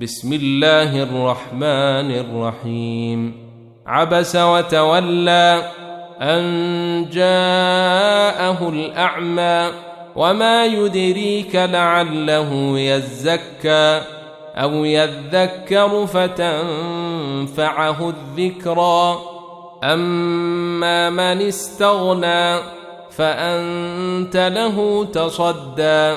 بسم الله الرحمن الرحيم. عبس وتولى أن جاءه الأعمى وما يدريك لعله يزكى أو يذكر فتنفعه الذكرى. أما من استغنى فأنت له تصدى.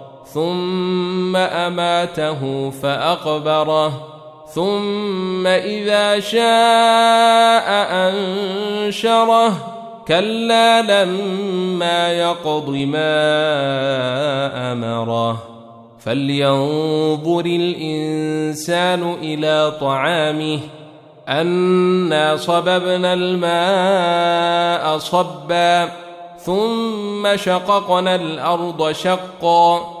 ثم أماته فأقبره ثم إذا شاء أنشره كلا لما يقض ما أمره. فلينظر الإنسان إلى طعامه أنا صببنا الماء صبا ثم شققنا الأرض شقا.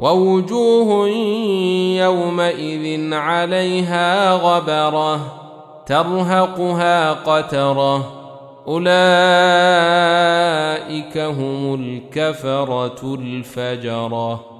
ووجوه يومئذ عليها غبرة ترهقها قترة أولئك هم الكفرة الفجرة